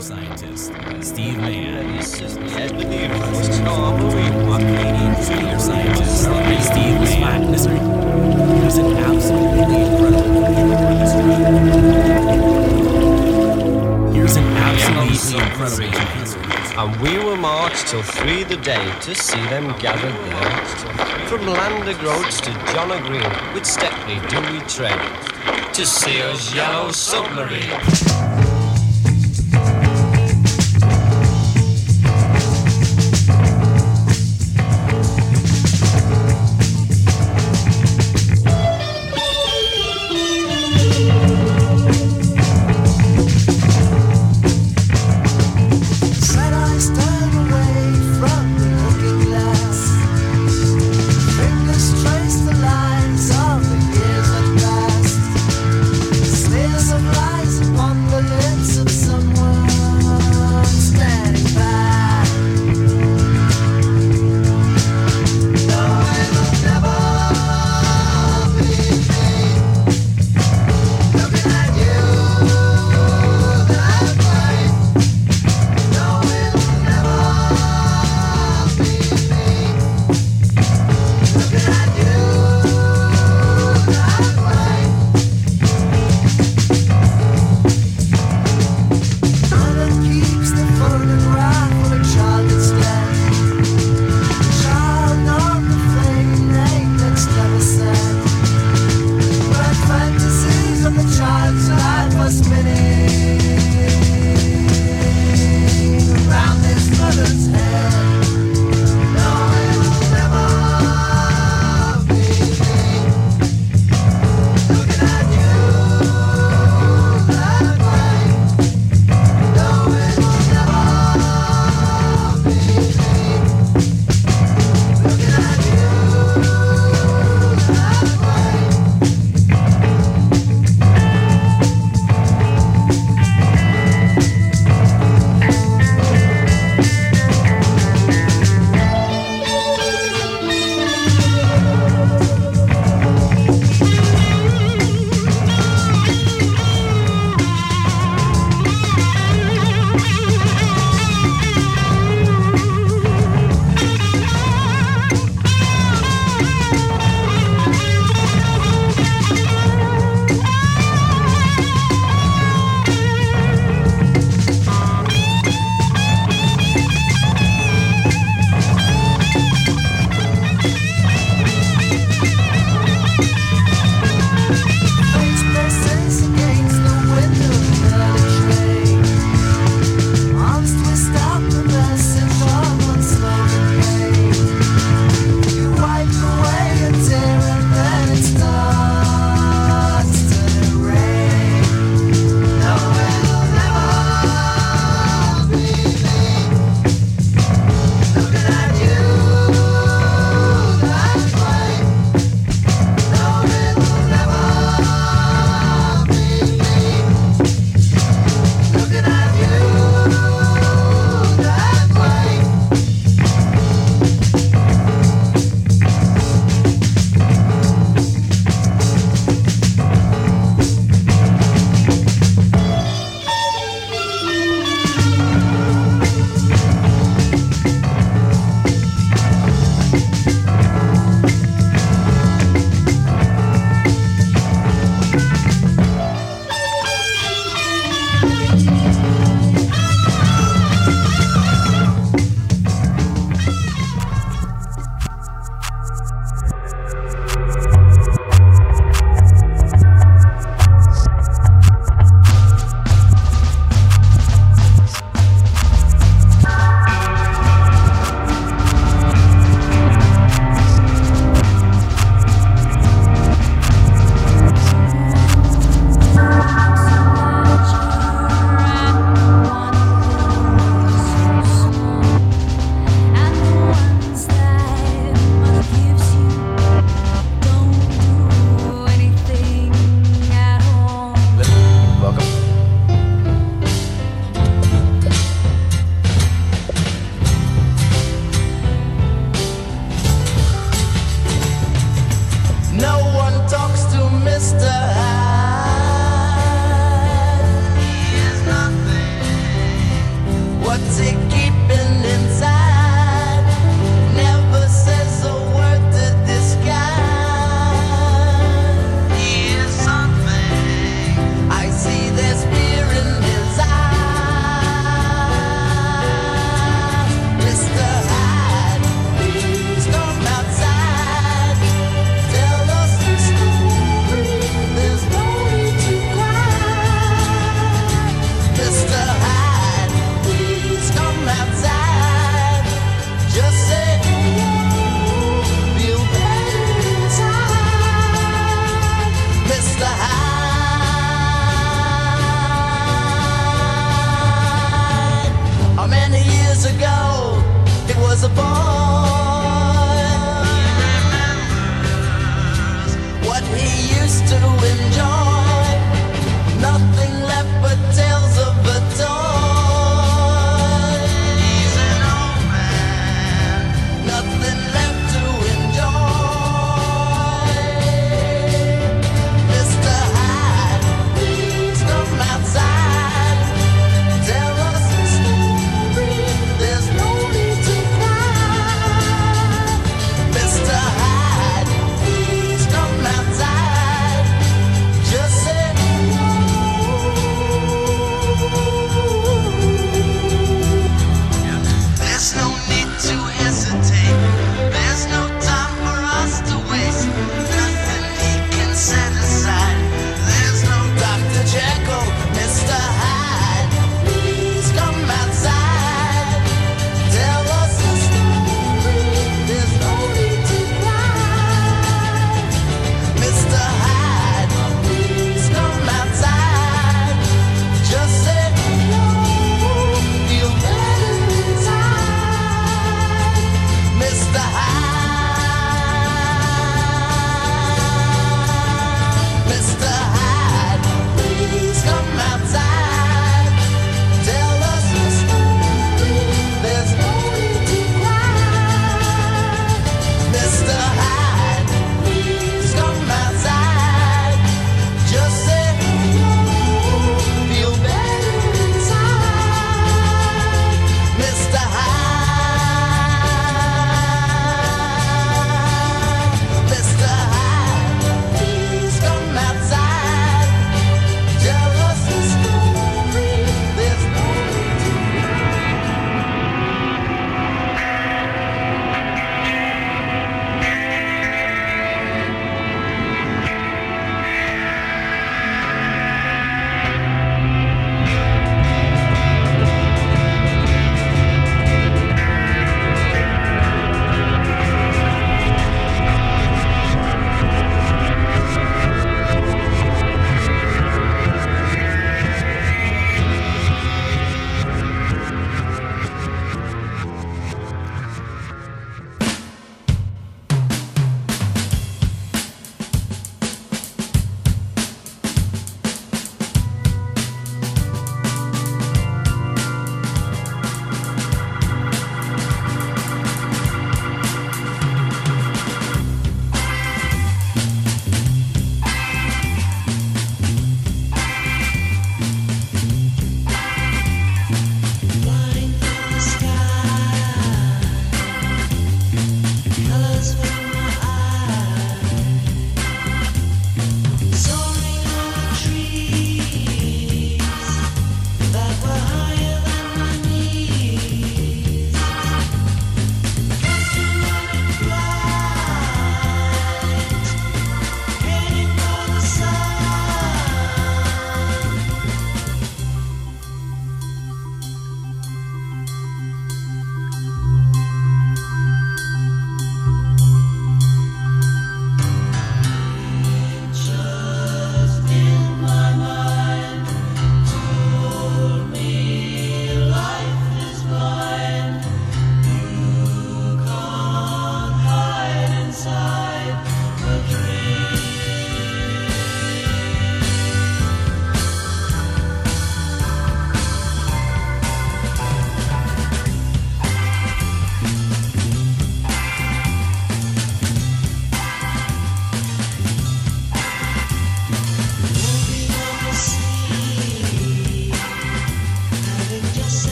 nuclear scientist, Steve Mann. This is the end of the first story. What Canadian Nuclear scientist, Steve Mann. This is an absolutely incredible. Here's an absolutely incredible And we will march till three the day to see them gathered there. From Land O'Groats to John O'Green, with Stepney do we tread to see us yellow submarine.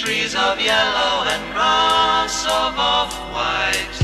Trees of yellow and grass of off-white.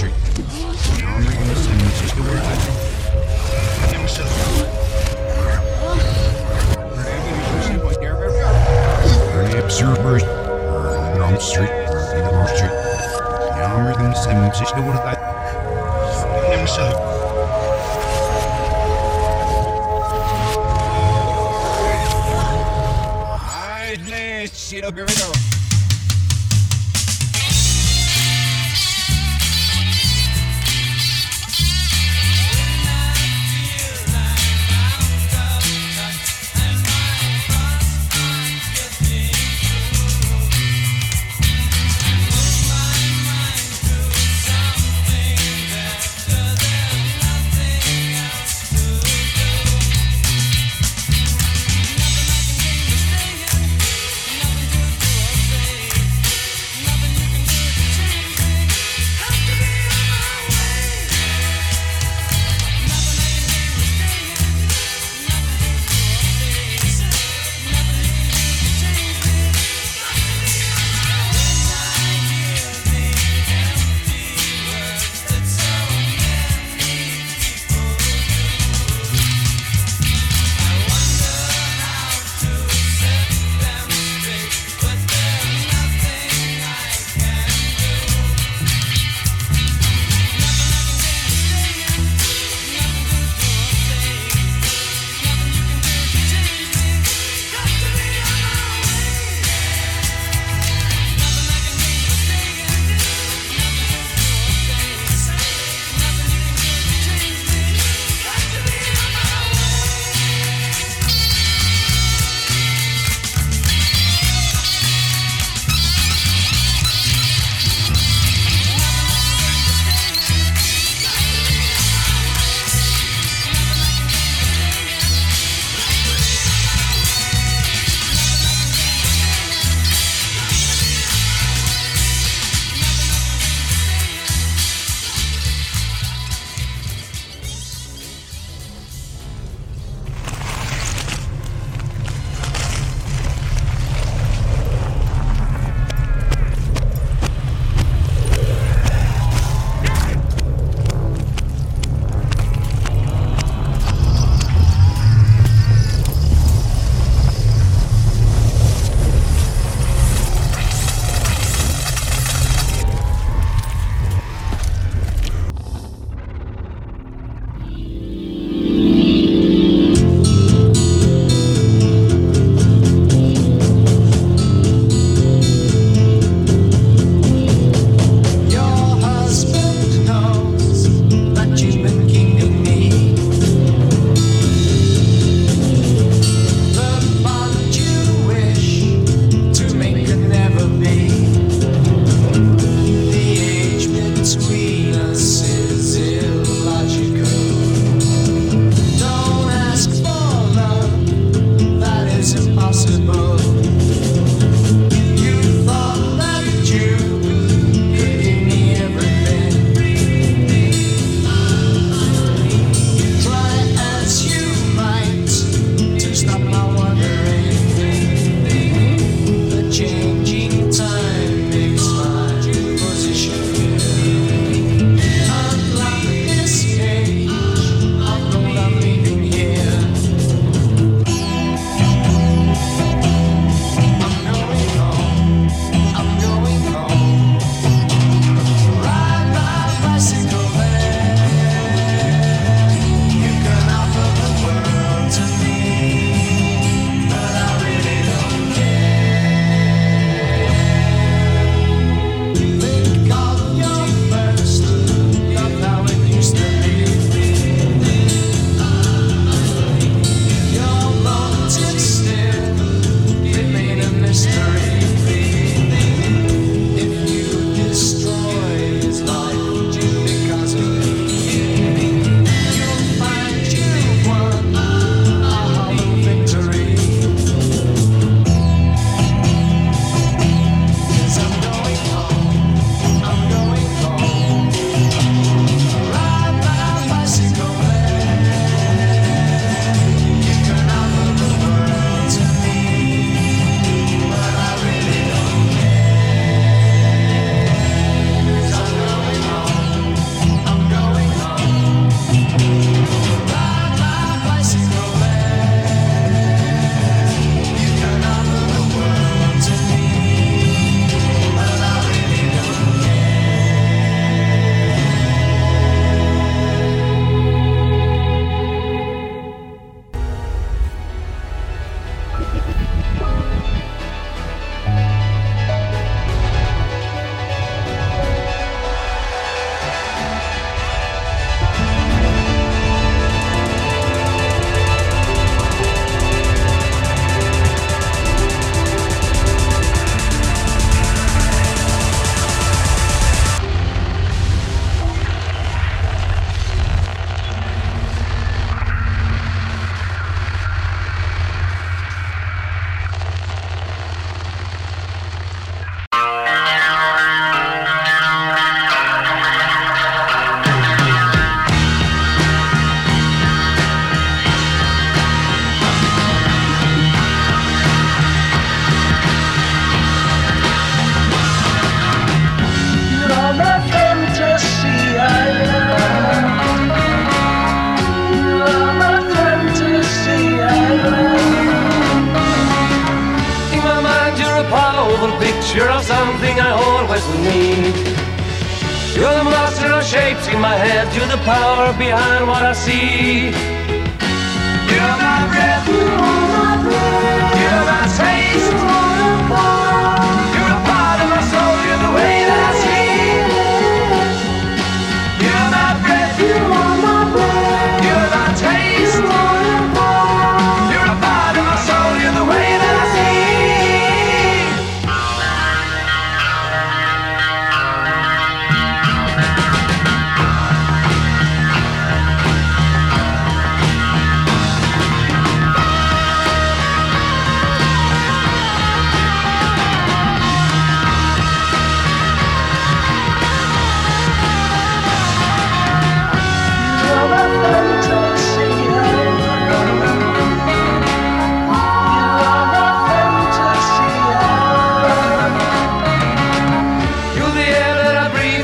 Wrong street. Now I'm this the word I Never said Observers. Wrong street. Wrong street. Now I'm making this and it's just the word I Never said Shit, here we go.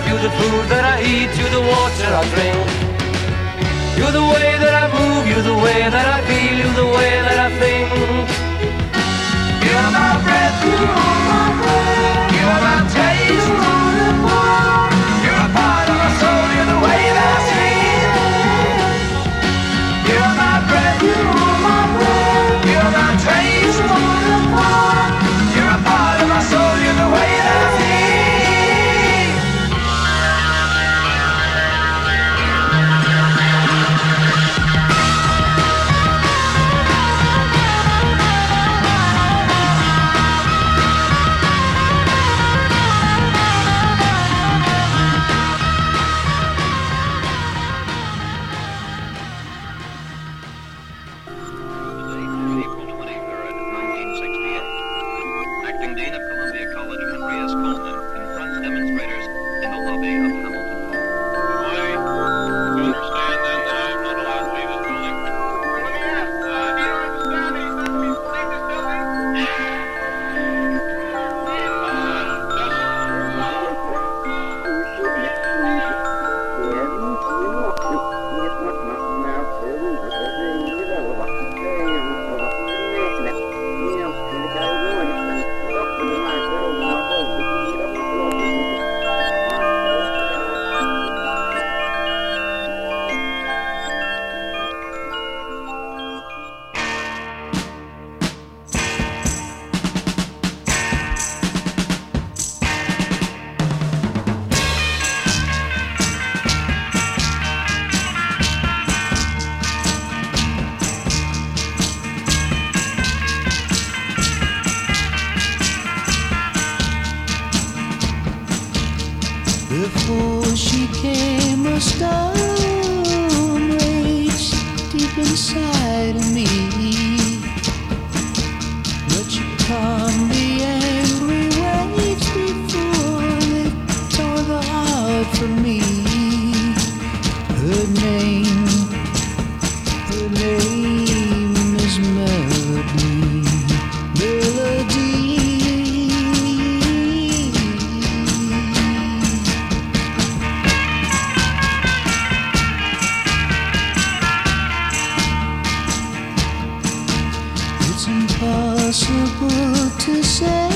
You're the food that I eat, you're the water I drink. You're the way that I move, you're the way that I feel, you're the way that I think. You're my breath. 是谁？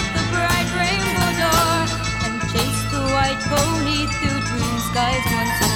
pony through dream skies once